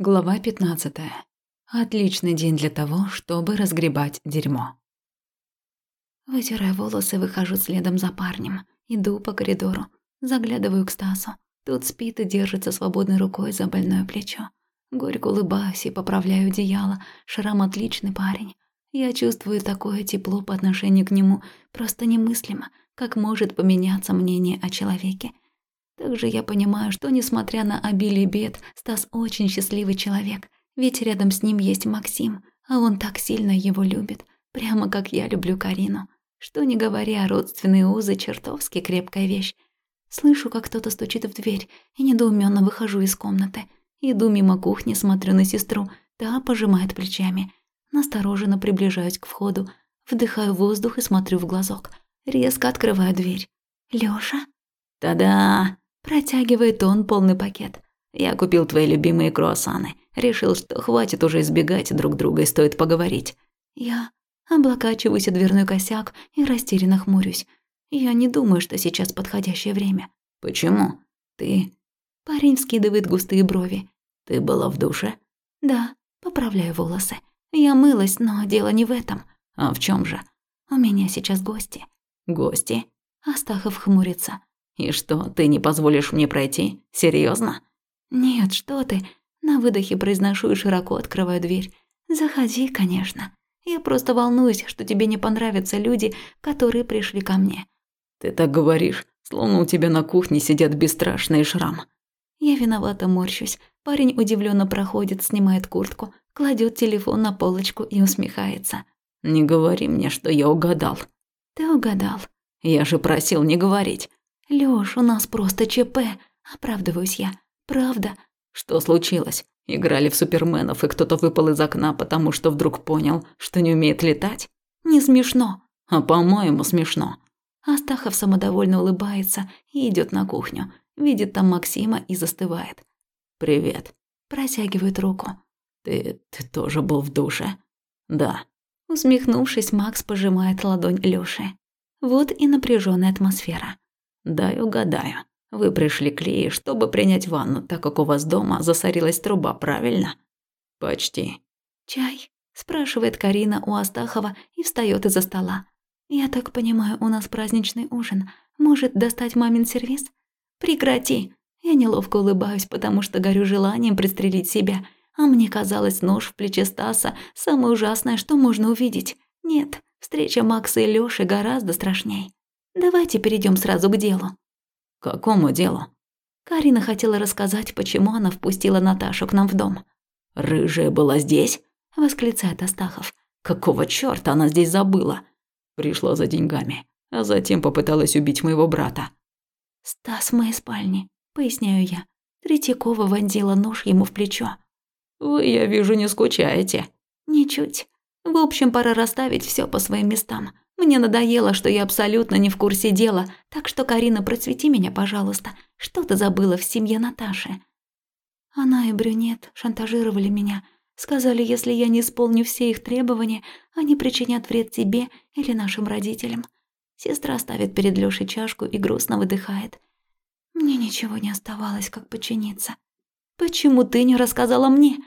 Глава 15. Отличный день для того, чтобы разгребать дерьмо. Вытирая волосы, выхожу следом за парнем. Иду по коридору. Заглядываю к Стасу. Тут спит и держится свободной рукой за больное плечо. Горько улыбаюсь и поправляю одеяло. Шрам отличный парень. Я чувствую такое тепло по отношению к нему, просто немыслимо, как может поменяться мнение о человеке. Также я понимаю, что, несмотря на обилие бед, Стас очень счастливый человек, ведь рядом с ним есть Максим, а он так сильно его любит, прямо как я люблю Карину. Что не говоря, родственные узы – чертовски крепкая вещь. Слышу, как кто-то стучит в дверь, и недоуменно выхожу из комнаты. Иду мимо кухни, смотрю на сестру, та пожимает плечами. Настороженно приближаюсь к входу, вдыхаю воздух и смотрю в глазок. Резко открываю дверь. «Лёша?» «Та-да!» Протягивает он полный пакет. «Я купил твои любимые круассаны. Решил, что хватит уже избегать друг друга и стоит поговорить». Я облокачиваюсь о дверной косяк и растерянно хмурюсь. Я не думаю, что сейчас подходящее время. «Почему? Ты...» Парень вскидывает густые брови. «Ты была в душе?» «Да, поправляю волосы. Я мылась, но дело не в этом». «А в чем же?» «У меня сейчас гости». «Гости?» Астахов хмурится. «И что, ты не позволишь мне пройти? Серьезно? «Нет, что ты!» На выдохе произношу и широко открываю дверь. «Заходи, конечно. Я просто волнуюсь, что тебе не понравятся люди, которые пришли ко мне». «Ты так говоришь, словно у тебя на кухне сидят бесстрашные шрам». Я виновато морщусь. Парень удивленно проходит, снимает куртку, кладет телефон на полочку и усмехается. «Не говори мне, что я угадал». «Ты угадал». «Я же просил не говорить». «Лёш, у нас просто ЧП», – оправдываюсь я. «Правда». «Что случилось? Играли в суперменов, и кто-то выпал из окна, потому что вдруг понял, что не умеет летать? Не смешно». «А по-моему, смешно». Астахов самодовольно улыбается и идет на кухню. Видит там Максима и застывает. «Привет». Протягивает руку. «Ты... ты тоже был в душе?» «Да». Усмехнувшись, Макс пожимает ладонь Лёши. Вот и напряженная атмосфера. «Дай угадаю. Вы пришли к Лии, чтобы принять ванну, так как у вас дома засорилась труба, правильно?» «Почти». «Чай?» – спрашивает Карина у Астахова и встает из-за стола. «Я так понимаю, у нас праздничный ужин. Может, достать мамин сервиз?» «Прекрати!» Я неловко улыбаюсь, потому что горю желанием пристрелить себя. А мне казалось, нож в плече Стаса – самое ужасное, что можно увидеть. Нет, встреча Макса и Лёши гораздо страшней. Давайте перейдем сразу к делу. Какому делу? Карина хотела рассказать, почему она впустила Наташу к нам в дом. Рыжая была здесь? восклицает Астахов. Какого чёрта она здесь забыла? Пришла за деньгами, а затем попыталась убить моего брата. Стас в моей спальне, поясняю я. Третьякова вонзила нож ему в плечо. Вы, я вижу, не скучаете. Ничуть. В общем, пора расставить все по своим местам. Мне надоело, что я абсолютно не в курсе дела, так что, Карина, процвети меня, пожалуйста. Что ты забыла в семье Наташи?» Она и брюнет шантажировали меня. Сказали, если я не исполню все их требования, они причинят вред тебе или нашим родителям. Сестра ставит перед Лёшей чашку и грустно выдыхает. Мне ничего не оставалось, как подчиниться. Почему ты не рассказала мне?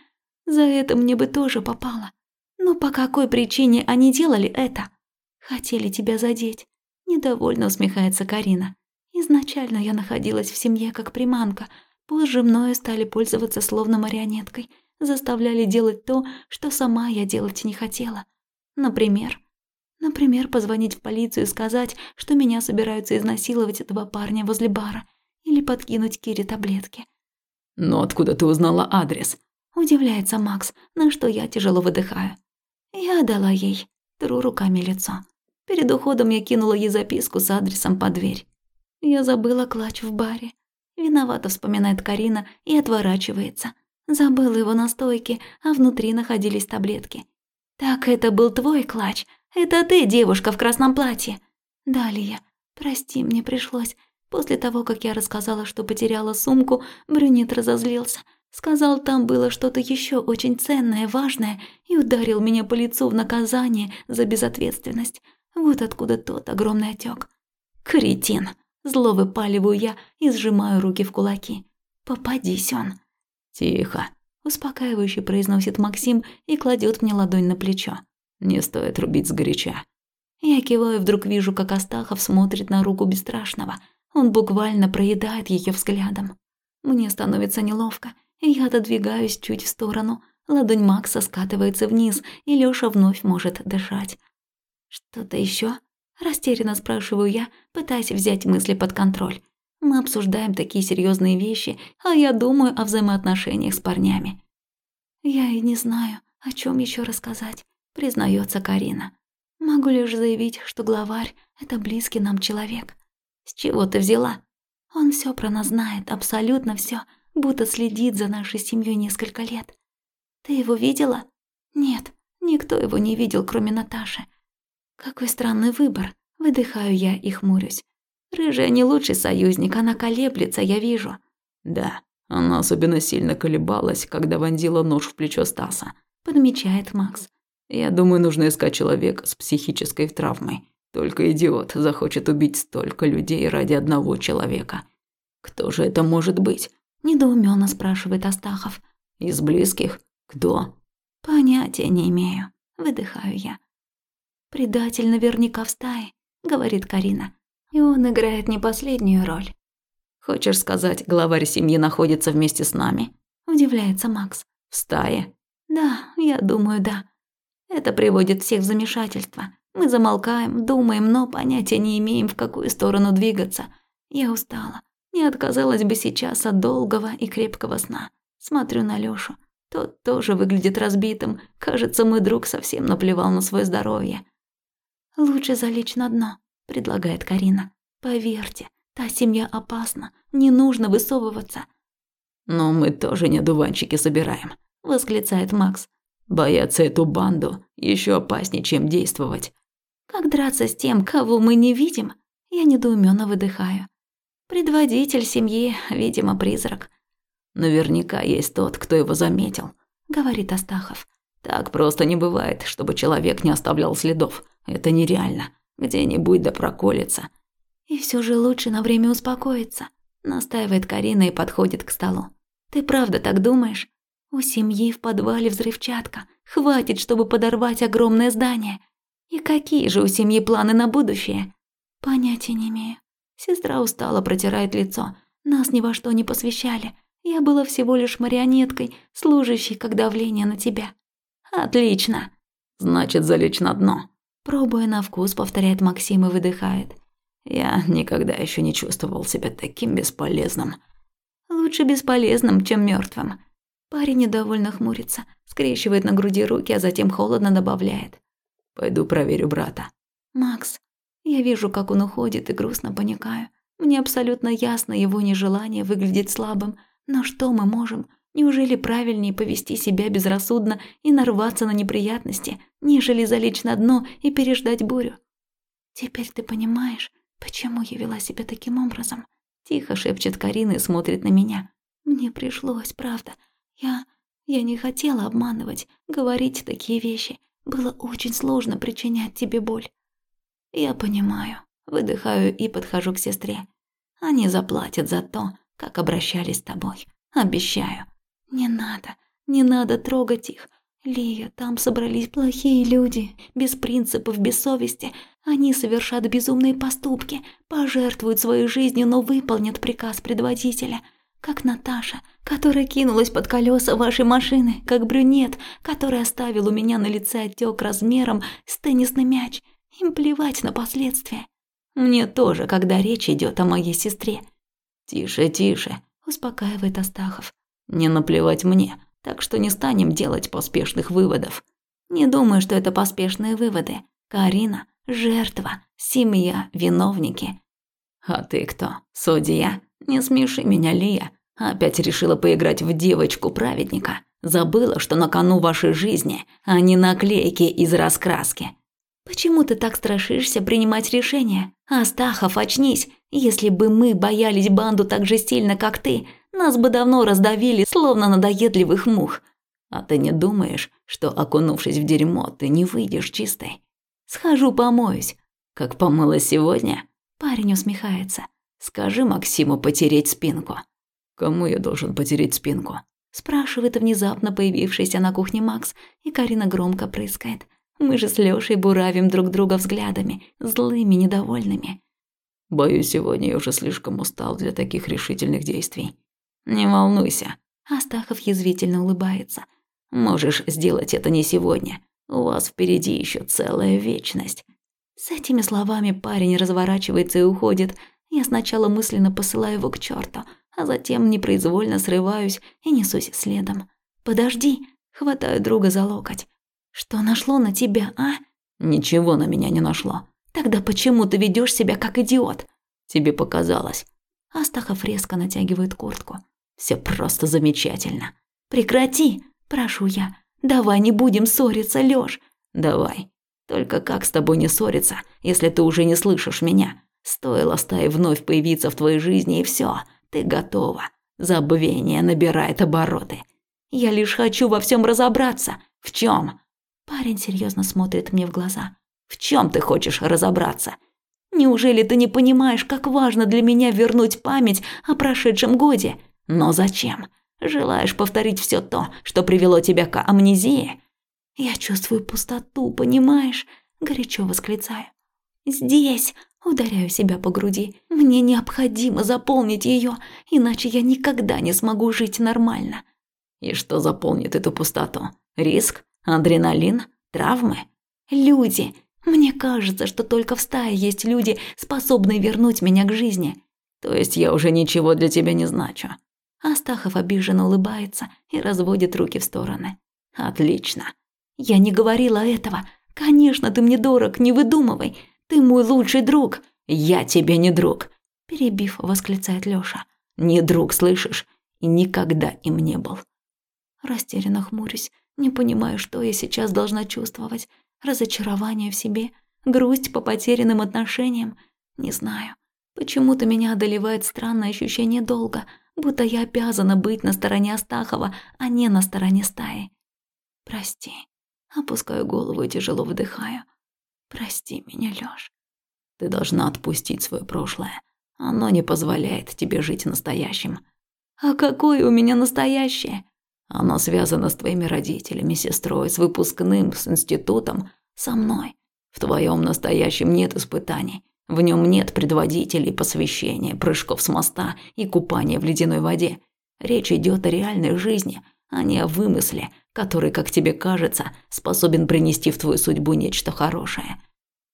За это мне бы тоже попало. Но по какой причине они делали это? Хотели тебя задеть. Недовольно усмехается Карина. Изначально я находилась в семье как приманка. Позже мною стали пользоваться словно марионеткой. Заставляли делать то, что сама я делать не хотела. Например... Например, позвонить в полицию и сказать, что меня собираются изнасиловать два парня возле бара. Или подкинуть Кире таблетки. «Но откуда ты узнала адрес?» Удивляется Макс, на что я тяжело выдыхаю. Я дала ей. Тру руками лицо. Перед уходом я кинула ей записку с адресом под дверь. Я забыла клатч в баре. Виновато вспоминает Карина и отворачивается. Забыла его на стойке, а внутри находились таблетки. «Так это был твой клатч? Это ты, девушка в красном платье?» «Далее. Прости, мне пришлось. После того, как я рассказала, что потеряла сумку, брюнет разозлился. Сказал, там было что-то еще очень ценное, важное, и ударил меня по лицу в наказание за безответственность. Вот откуда тот огромный отек. Кретин! Зло выпаливаю я и сжимаю руки в кулаки. Попадись он. Тихо. успокаивающе произносит Максим и кладет мне ладонь на плечо. Не стоит рубить сгоряча. Я киваю, вдруг вижу, как Астахов смотрит на руку бесстрашного. Он буквально проедает ее взглядом. Мне становится неловко, и я отодвигаюсь чуть в сторону. Ладонь Макса скатывается вниз, и Лёша вновь может дышать. «Что-то еще? Растерянно спрашиваю я, пытаясь взять мысли под контроль. Мы обсуждаем такие серьезные вещи, а я думаю о взаимоотношениях с парнями. Я и не знаю, о чем еще рассказать, признается Карина. Могу лишь заявить, что главарь – это близкий нам человек. С чего ты взяла? Он все про нас знает, абсолютно все, будто следит за нашей семьей несколько лет. Ты его видела? Нет, никто его не видел, кроме Наташи. Какой странный выбор. Выдыхаю я и хмурюсь. Рыжая не лучший союзник, она колеблется, я вижу. Да, она особенно сильно колебалась, когда вонзила нож в плечо Стаса. Подмечает Макс. Я думаю, нужно искать человека с психической травмой. Только идиот захочет убить столько людей ради одного человека. Кто же это может быть? Недоуменно спрашивает Астахов. Из близких? Кто? Понятия не имею. Выдыхаю я. Предатель наверняка в стае, говорит Карина. И он играет не последнюю роль. Хочешь сказать, главарь семьи находится вместе с нами? Удивляется Макс. В стае? Да, я думаю, да. Это приводит всех в замешательство. Мы замолкаем, думаем, но понятия не имеем, в какую сторону двигаться. Я устала. Не отказалась бы сейчас от долгого и крепкого сна. Смотрю на Лёшу. Тот тоже выглядит разбитым. Кажется, мой друг совсем наплевал на свое здоровье. Лучше залечь на дно предлагает Карина. Поверьте, та семья опасна, не нужно высовываться. Но мы тоже не дуванчики собираем, восклицает Макс. Бояться эту банду еще опаснее, чем действовать. Как драться с тем, кого мы не видим? Я недоуменно выдыхаю. Предводитель семьи, видимо, призрак. Наверняка есть тот, кто его заметил, говорит Астахов. Так просто не бывает, чтобы человек не оставлял следов. Это нереально. Где-нибудь да проколется. И все же лучше на время успокоиться, настаивает Карина и подходит к столу. Ты правда так думаешь? У семьи в подвале взрывчатка. Хватит, чтобы подорвать огромное здание. И какие же у семьи планы на будущее? Понятия не имею. Сестра устала, протирает лицо. Нас ни во что не посвящали. Я была всего лишь марионеткой, служащей как давление на тебя. Отлично. Значит, залечь на дно. Пробуя на вкус, повторяет Максим и выдыхает. Я никогда еще не чувствовал себя таким бесполезным. Лучше бесполезным, чем мертвым. Парень недовольно хмурится, скрещивает на груди руки, а затем холодно добавляет. Пойду проверю брата. Макс, я вижу, как он уходит и грустно паникаю. Мне абсолютно ясно его нежелание выглядеть слабым, но что мы можем? Неужели правильнее повести себя безрассудно и нарваться на неприятности, нежели залечь на дно и переждать бурю? Теперь ты понимаешь, почему я вела себя таким образом? Тихо шепчет Карина и смотрит на меня. Мне пришлось, правда. Я... я не хотела обманывать, говорить такие вещи. Было очень сложно причинять тебе боль. Я понимаю. Выдыхаю и подхожу к сестре. Они заплатят за то, как обращались с тобой. Обещаю. «Не надо, не надо трогать их. Лия, там собрались плохие люди, без принципов, без совести. Они совершат безумные поступки, пожертвуют своей жизнью, но выполнят приказ предводителя. Как Наташа, которая кинулась под колеса вашей машины, как брюнет, который оставил у меня на лице отек размером с теннисный мяч. Им плевать на последствия. Мне тоже, когда речь идет о моей сестре. «Тише, тише», – успокаивает Астахов. Не наплевать мне, так что не станем делать поспешных выводов. Не думаю, что это поспешные выводы. Карина – жертва, семья – виновники. А ты кто? Судья? Не смеши меня, Лия. Опять решила поиграть в девочку-праведника. Забыла, что на кону вашей жизни, а не наклейки из раскраски. Почему ты так страшишься принимать решения? Астахов, очнись. Если бы мы боялись банду так же сильно, как ты, нас бы давно раздавили, словно надоедливых мух. А ты не думаешь, что, окунувшись в дерьмо, ты не выйдешь чистой? Схожу помоюсь. Как помыла сегодня? Парень усмехается. Скажи Максиму потереть спинку. Кому я должен потереть спинку? спрашивает внезапно появившийся на кухне Макс, и Карина громко прыскает. Мы же с Лёшей буравим друг друга взглядами, злыми, недовольными. Боюсь, сегодня я уже слишком устал для таких решительных действий. Не волнуйся. Астахов язвительно улыбается. Можешь сделать это не сегодня. У вас впереди еще целая вечность. С этими словами парень разворачивается и уходит. Я сначала мысленно посылаю его к черту, а затем непроизвольно срываюсь и несусь следом. «Подожди!» – хватаю друга за локоть. «Что нашло на тебя, а?» «Ничего на меня не нашло». «Тогда почему ты ведешь себя как идиот?» «Тебе показалось». Астахов резко натягивает куртку. Все просто замечательно». «Прекрати!» – прошу я. «Давай не будем ссориться, Лёш». «Давай. Только как с тобой не ссориться, если ты уже не слышишь меня? Стоило стае вновь появиться в твоей жизни, и все, ты готова. Забвение набирает обороты. Я лишь хочу во всем разобраться. В чем? Парень серьезно смотрит мне в глаза. В чем ты хочешь разобраться? Неужели ты не понимаешь, как важно для меня вернуть память о прошедшем годе? Но зачем? Желаешь повторить все то, что привело тебя к амнезии? Я чувствую пустоту, понимаешь? Горячо восклицаю. Здесь ударяю себя по груди. Мне необходимо заполнить ее, иначе я никогда не смогу жить нормально. И что заполнит эту пустоту? Риск? Адреналин? Травмы? Люди. Мне кажется, что только в стае есть люди, способные вернуть меня к жизни. То есть я уже ничего для тебя не значу. Астахов обиженно улыбается и разводит руки в стороны. Отлично. Я не говорила этого. Конечно, ты мне дорог, не выдумывай. Ты мой лучший друг. Я тебе не друг. Перебив, восклицает Лёша. Не друг, слышишь? И никогда им не был. Растерянно хмурюсь, не понимаю, что я сейчас должна чувствовать. Разочарование в себе, грусть по потерянным отношениям. Не знаю. Почему-то меня одолевает странное ощущение долга, будто я обязана быть на стороне Астахова, а не на стороне стаи. Прости. Опускаю голову и тяжело выдыхаю. Прости меня, Лёш. Ты должна отпустить свое прошлое. Оно не позволяет тебе жить настоящим. А какое у меня настоящее? Оно связано с твоими родителями, сестрой, с выпускным, с институтом, со мной. В твоем настоящем нет испытаний. В нем нет предводителей, посвящения, прыжков с моста и купания в ледяной воде. Речь идет о реальной жизни, а не о вымысле, который, как тебе кажется, способен принести в твою судьбу нечто хорошее.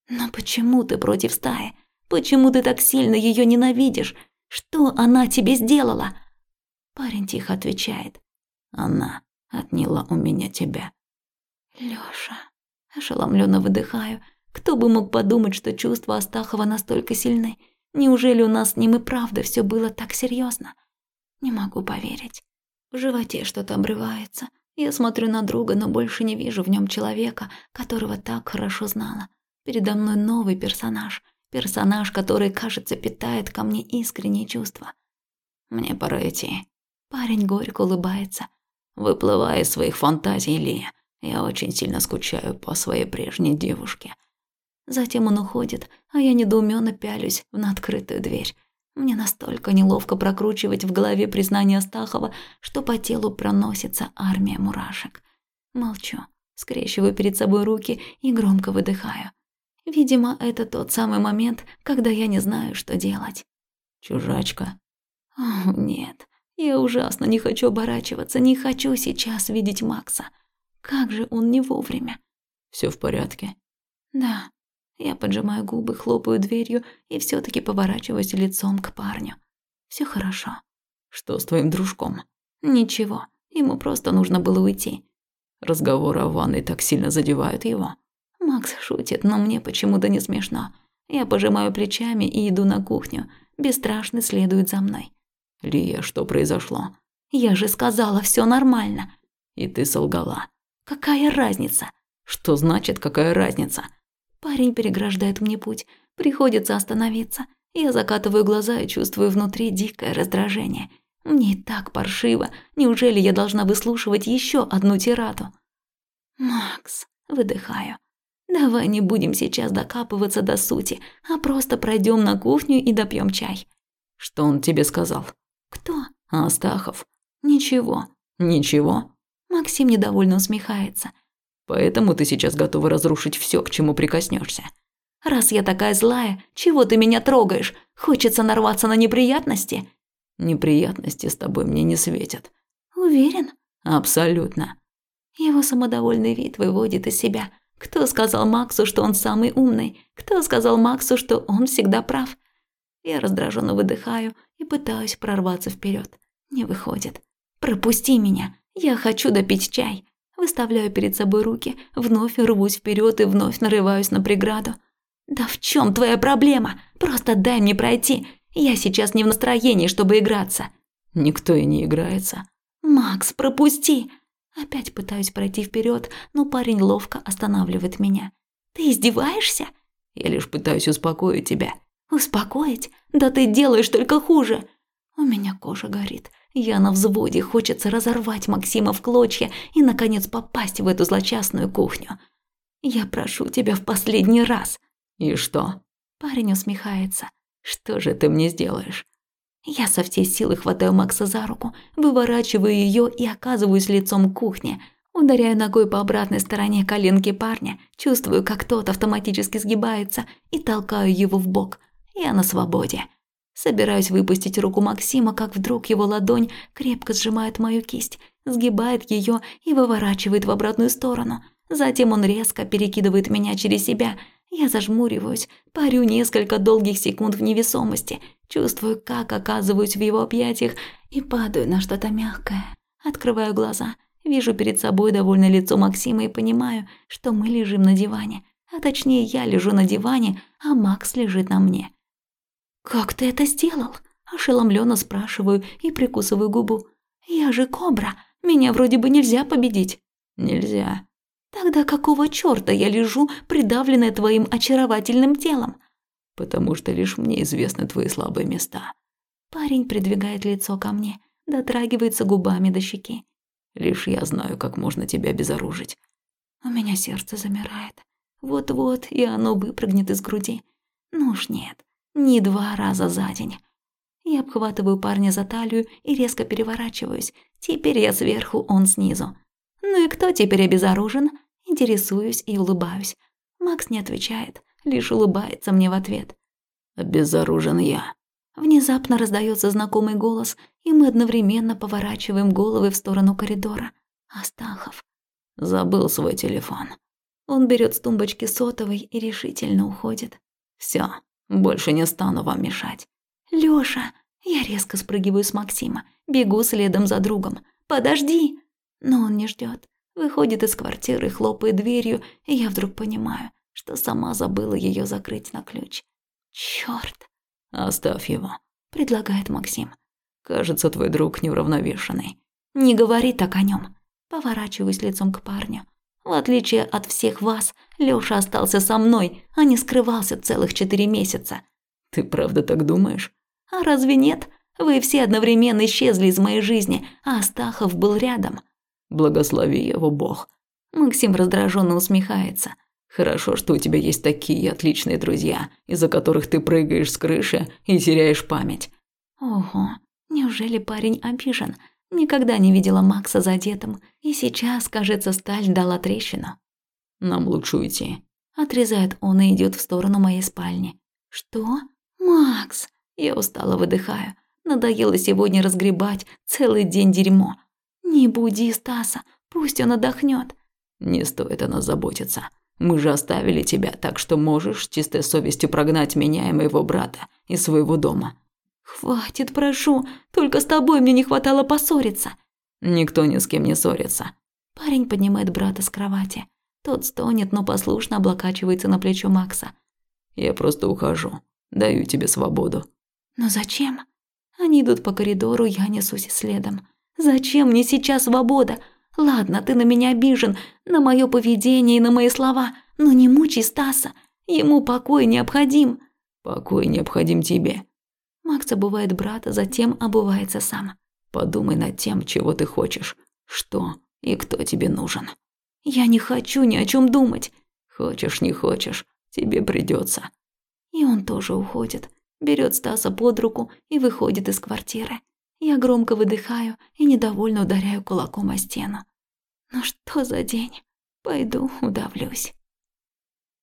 Но почему ты против стаи? Почему ты так сильно ее ненавидишь? Что она тебе сделала? Парень тихо отвечает. Она отняла у меня тебя. Лёша, ошеломленно выдыхаю. Кто бы мог подумать, что чувства Астахова настолько сильны? Неужели у нас с ним и правда все было так серьезно? Не могу поверить. В животе что-то обрывается. Я смотрю на друга, но больше не вижу в нем человека, которого так хорошо знала. Передо мной новый персонаж. Персонаж, который, кажется, питает ко мне искренние чувства. Мне пора идти. Парень горько улыбается. Выплывая из своих фантазий, Лия, я очень сильно скучаю по своей прежней девушке. Затем он уходит, а я недоуменно пялюсь в открытую дверь. Мне настолько неловко прокручивать в голове признание Астахова, что по телу проносится армия мурашек. Молчу, скрещиваю перед собой руки и громко выдыхаю. Видимо, это тот самый момент, когда я не знаю, что делать. Чужачка. О, нет, я ужасно не хочу оборачиваться, не хочу сейчас видеть Макса. Как же он не вовремя. Все в порядке? Да. Я поджимаю губы, хлопаю дверью и все таки поворачиваюсь лицом к парню. Все хорошо. Что с твоим дружком? Ничего. Ему просто нужно было уйти. Разговоры о ванной так сильно задевают его. Макс шутит, но мне почему-то не смешно. Я пожимаю плечами и иду на кухню. Бесстрашный следует за мной. «Лия, что произошло?» «Я же сказала, все нормально». «И ты солгала». «Какая разница?» «Что значит, какая разница?» Парень переграждает мне путь. Приходится остановиться. Я закатываю глаза и чувствую внутри дикое раздражение. Мне и так паршиво. Неужели я должна выслушивать еще одну тираду? «Макс», — выдыхаю. «Давай не будем сейчас докапываться до сути, а просто пройдем на кухню и допьем чай». «Что он тебе сказал?» «Кто?» «Астахов». «Ничего». Ничего. Максим недовольно усмехается. Поэтому ты сейчас готова разрушить все, к чему прикоснешься. Раз я такая злая, чего ты меня трогаешь? Хочется нарваться на неприятности? Неприятности с тобой мне не светят. Уверен? Абсолютно. Его самодовольный вид выводит из себя. Кто сказал Максу, что он самый умный? Кто сказал Максу, что он всегда прав? Я раздраженно выдыхаю и пытаюсь прорваться вперед. Не выходит. Пропусти меня. Я хочу допить чай. Выставляю перед собой руки, вновь рвусь вперед и вновь нарываюсь на преграду. «Да в чем твоя проблема? Просто дай мне пройти. Я сейчас не в настроении, чтобы играться». «Никто и не играется». «Макс, пропусти!» Опять пытаюсь пройти вперед, но парень ловко останавливает меня. «Ты издеваешься?» «Я лишь пытаюсь успокоить тебя». «Успокоить? Да ты делаешь только хуже!» У меня кожа горит. Я на взводе, хочется разорвать Максима в клочья и, наконец, попасть в эту злочастную кухню. «Я прошу тебя в последний раз», «И что?» Парень усмехается. «Что же ты мне сделаешь?» Я со всей силы хватаю Макса за руку, выворачиваю ее и оказываюсь лицом к кухне. Ударяю ногой по обратной стороне коленки парня, чувствую, как тот автоматически сгибается и толкаю его в бок. Я на свободе. Собираюсь выпустить руку Максима, как вдруг его ладонь крепко сжимает мою кисть, сгибает ее и выворачивает в обратную сторону. Затем он резко перекидывает меня через себя – я зажмуриваюсь, парю несколько долгих секунд в невесомости, чувствую, как оказываюсь в его объятиях и падаю на что-то мягкое. Открываю глаза, вижу перед собой довольное лицо Максима и понимаю, что мы лежим на диване. А точнее, я лежу на диване, а Макс лежит на мне. «Как ты это сделал?» – ошеломленно спрашиваю и прикусываю губу. «Я же кобра, меня вроде бы нельзя победить». «Нельзя», Тогда какого чёрта я лежу, придавленная твоим очаровательным телом? Потому что лишь мне известны твои слабые места. Парень придвигает лицо ко мне, дотрагивается губами до щеки. Лишь я знаю, как можно тебя безоружить. У меня сердце замирает. Вот-вот, и оно выпрыгнет из груди. Ну уж нет, не два раза за день. Я обхватываю парня за талию и резко переворачиваюсь. Теперь я сверху, он снизу. «Ну и кто теперь обезоружен?» Интересуюсь и улыбаюсь. Макс не отвечает, лишь улыбается мне в ответ. «Обезоружен я». Внезапно раздается знакомый голос, и мы одновременно поворачиваем головы в сторону коридора. Астахов. Забыл свой телефон. Он берет с тумбочки сотовый и решительно уходит. Все, больше не стану вам мешать. Лёша, я резко спрыгиваю с Максима, бегу следом за другом. Подожди! Но он не ждет, выходит из квартиры, хлопает дверью, и я вдруг понимаю, что сама забыла ее закрыть на ключ. Черт! Оставь его, предлагает Максим. Кажется, твой друг неуравновешенный. Не говори так о нем. Поворачиваюсь лицом к парню. В отличие от всех вас, Лёша остался со мной, а не скрывался целых четыре месяца. Ты правда так думаешь? А разве нет? Вы все одновременно исчезли из моей жизни, а Астахов был рядом. Благослови его Бог. Максим раздраженно усмехается. Хорошо, что у тебя есть такие отличные друзья, из-за которых ты прыгаешь с крыши и теряешь память. Ого, неужели парень обижен? Никогда не видела Макса задетым, и сейчас, кажется, сталь дала трещину. Нам лучше уйти. Отрезает он и идет в сторону моей спальни. Что? Макс! Я устало выдыхаю. Надоело сегодня разгребать целый день дерьмо. «Не буди Стаса, пусть он отдохнет. «Не стоит о нас заботиться. Мы же оставили тебя, так что можешь чистой совестью прогнать меня и моего брата из своего дома». «Хватит, прошу, только с тобой мне не хватало поссориться». «Никто ни с кем не ссорится». Парень поднимает брата с кровати. Тот стонет, но послушно облокачивается на плечо Макса. «Я просто ухожу. Даю тебе свободу». «Но зачем?» Они идут по коридору, я несусь следом. Зачем мне сейчас свобода? Ладно, ты на меня обижен, на мое поведение и на мои слова, но не мучай Стаса. Ему покой необходим. Покой необходим тебе. Макс обувает брата, затем обувается сам. Подумай над тем, чего ты хочешь, что и кто тебе нужен. Я не хочу ни о чем думать. Хочешь, не хочешь, тебе придется. И он тоже уходит, берет Стаса под руку и выходит из квартиры. Я громко выдыхаю и недовольно ударяю кулаком о стену. Ну что за день? Пойду удавлюсь.